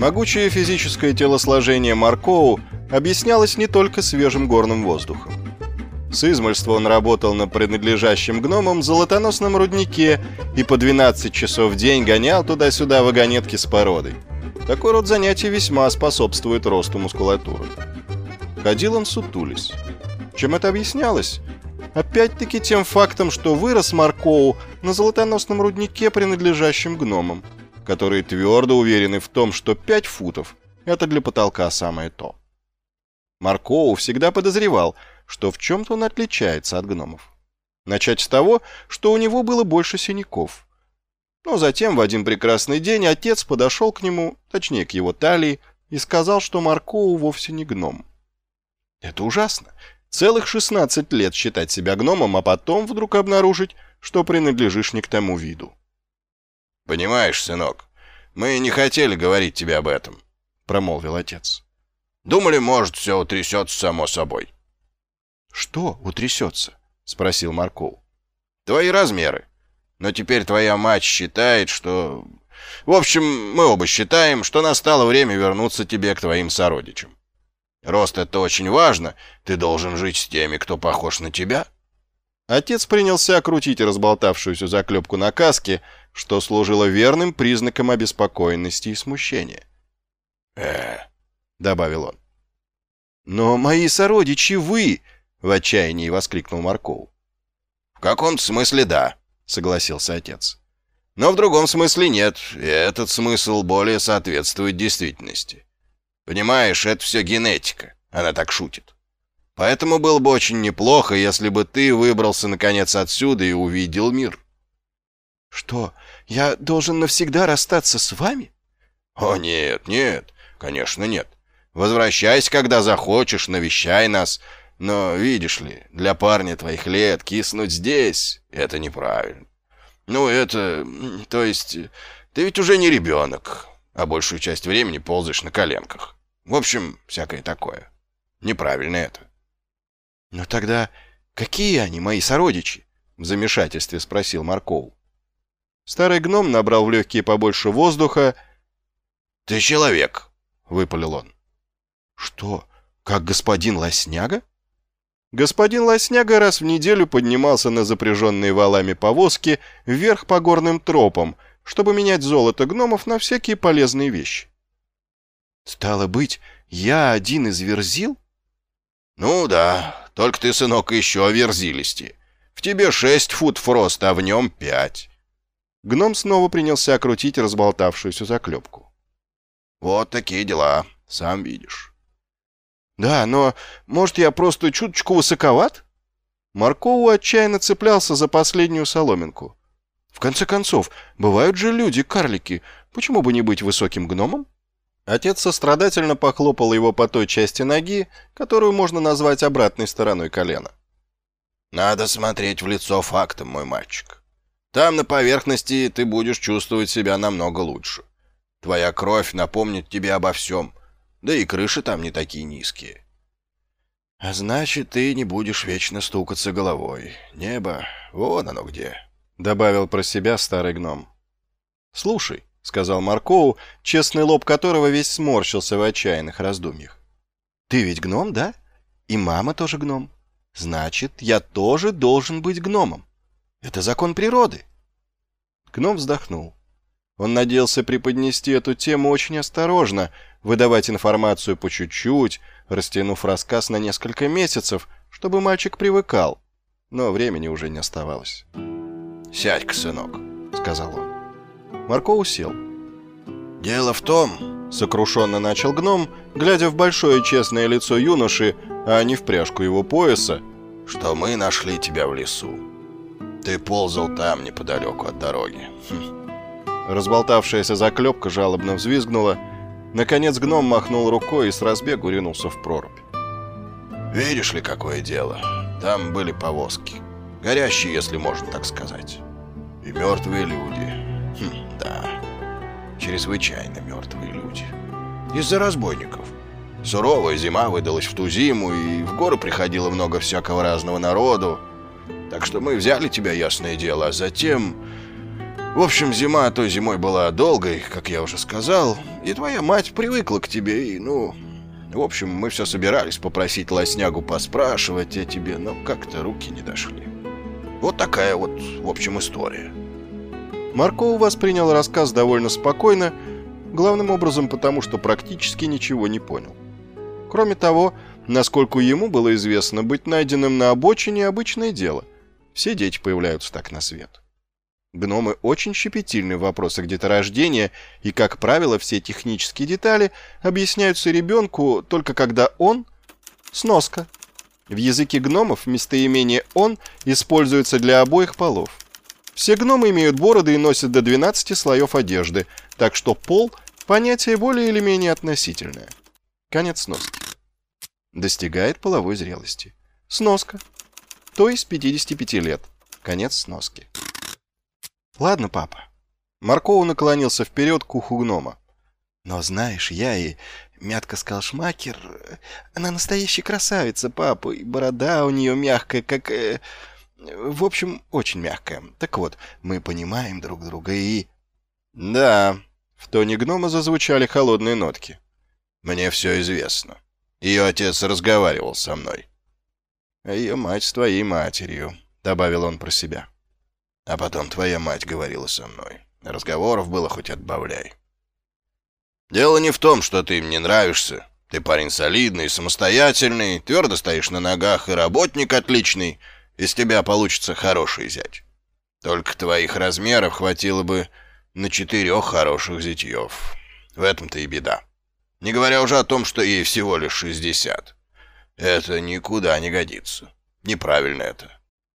Могучее физическое телосложение Маркоу объяснялось не только свежим горным воздухом. С измольства он работал на принадлежащем гномам золотоносном руднике и по 12 часов в день гонял туда-сюда вагонетки с породой. Такой род занятий весьма способствует росту мускулатуры. Ходил он сутулись. Чем это объяснялось? Опять-таки тем фактом, что вырос Маркоу на золотоносном руднике, принадлежащем гномам, которые твердо уверены в том, что 5 футов — это для потолка самое то. Маркоу всегда подозревал, что в чем-то он отличается от гномов. Начать с того, что у него было больше синяков. Но затем в один прекрасный день отец подошел к нему, точнее к его талии, и сказал, что Маркоу вовсе не гном. Это ужасно. Целых 16 лет считать себя гномом, а потом вдруг обнаружить, что принадлежишь не к тому виду. «Понимаешь, сынок, мы не хотели говорить тебе об этом», — промолвил отец. «Думали, может, все утрясется само собой». «Что утрясется?» — спросил Марков. «Твои размеры. Но теперь твоя мать считает, что... В общем, мы оба считаем, что настало время вернуться тебе к твоим сородичам. Рост — это очень важно. Ты должен жить с теми, кто похож на тебя». Отец принялся крутить разболтавшуюся заклепку на каске, что служило верным признаком обеспокоенности и смущения. э добавил он. «Но мои сородичи вы!» — в отчаянии воскликнул Марков. «В каком смысле да», — согласился отец. «Но в другом смысле нет, и этот смысл более соответствует действительности. Понимаешь, это все генетика, она так шутит. Поэтому было бы очень неплохо, если бы ты выбрался наконец отсюда и увидел мир». «Что, я должен навсегда расстаться с вами?» «О, нет, нет, конечно нет. Возвращайся, когда захочешь, навещай нас. Но, видишь ли, для парня твоих лет киснуть здесь — это неправильно. Ну, это... То есть, ты ведь уже не ребенок, а большую часть времени ползаешь на коленках. В общем, всякое такое. Неправильно это. «Но тогда какие они, мои сородичи?» — в замешательстве спросил Марков. Старый гном набрал в легкие побольше воздуха. «Ты человек», — выпалил он. «Что, как господин Лосняга?» Господин Лосняга раз в неделю поднимался на запряженные валами повозки вверх по горным тропам, чтобы менять золото гномов на всякие полезные вещи. «Стало быть, я один из верзил?» «Ну да, только ты, сынок, еще верзилисти. В тебе шесть фут фрост, а в нем пять». Гном снова принялся крутить разболтавшуюся заклепку. «Вот такие дела, сам видишь». «Да, но, может, я просто чуточку высоковат?» Маркову отчаянно цеплялся за последнюю соломинку. «В конце концов, бывают же люди-карлики. Почему бы не быть высоким гномом?» Отец сострадательно похлопал его по той части ноги, которую можно назвать обратной стороной колена. «Надо смотреть в лицо фактам, мой мальчик. Там, на поверхности, ты будешь чувствовать себя намного лучше. Твоя кровь напомнит тебе обо всем, да и крыши там не такие низкие. А значит, ты не будешь вечно стукаться головой. Небо, вон оно где, — добавил про себя старый гном. «Слушай», — сказал Маркоу, честный лоб которого весь сморщился в отчаянных раздумьях. «Ты ведь гном, да? И мама тоже гном. Значит, я тоже должен быть гномом. Это закон природы». Гном вздохнул. Он надеялся преподнести эту тему очень осторожно, выдавать информацию по чуть-чуть, растянув рассказ на несколько месяцев, чтобы мальчик привыкал. Но времени уже не оставалось. «Сядь-ка, сынок», — сказал он. Марко усел. «Дело в том...» — сокрушенно начал гном, глядя в большое честное лицо юноши, а не в пряжку его пояса, что мы нашли тебя в лесу. Ты ползал там, неподалеку от дороги. Хм. Разболтавшаяся заклепка жалобно взвизгнула. Наконец гном махнул рукой и с разбегу ринулся в прорубь. «Видишь ли, какое дело? Там были повозки. Горящие, если можно так сказать. И мертвые люди. Да, чрезвычайно мертвые люди. Из-за разбойников. Суровая зима выдалась в ту зиму, и в горы приходило много всякого разного народу. Так что мы взяли тебя, ясное дело, а затем В общем, зима той зимой была долгой, как я уже сказал, и твоя мать привыкла к тебе, и, ну... В общем, мы все собирались попросить Лоснягу поспрашивать о тебе, но как-то руки не дошли. Вот такая вот, в общем, история. Марков воспринял рассказ довольно спокойно, главным образом потому, что практически ничего не понял. Кроме того, насколько ему было известно, быть найденным на обочине – обычное дело. Все дети появляются так на свет. Гномы очень щепетильны в вопросах деторождения, и, как правило, все технические детали объясняются ребенку только когда он – сноска. В языке гномов местоимение «он» используется для обоих полов. Все гномы имеют бороды и носят до 12 слоев одежды, так что пол – понятие более или менее относительное. Конец сноски. Достигает половой зрелости. Сноска. То есть 55 лет. Конец сноски. Ладно, папа. Марков наклонился вперед к уху гнома. Но знаешь, я и Мятка Скалшмакер, она настоящая красавица, папа, и борода у нее мягкая, как... Э, в общем, очень мягкая. Так вот, мы понимаем друг друга и... Да, в тоне гнома зазвучали холодные нотки. Мне все известно. Ее отец разговаривал со мной. Ее мать с твоей матерью, добавил он про себя. А потом твоя мать говорила со мной. Разговоров было хоть отбавляй. Дело не в том, что ты им не нравишься. Ты парень солидный, самостоятельный, твердо стоишь на ногах и работник отличный — из тебя получится хороший зять. Только твоих размеров хватило бы на четырех хороших зятьев. В этом-то и беда. Не говоря уже о том, что ей всего лишь шестьдесят. Это никуда не годится. Неправильно это.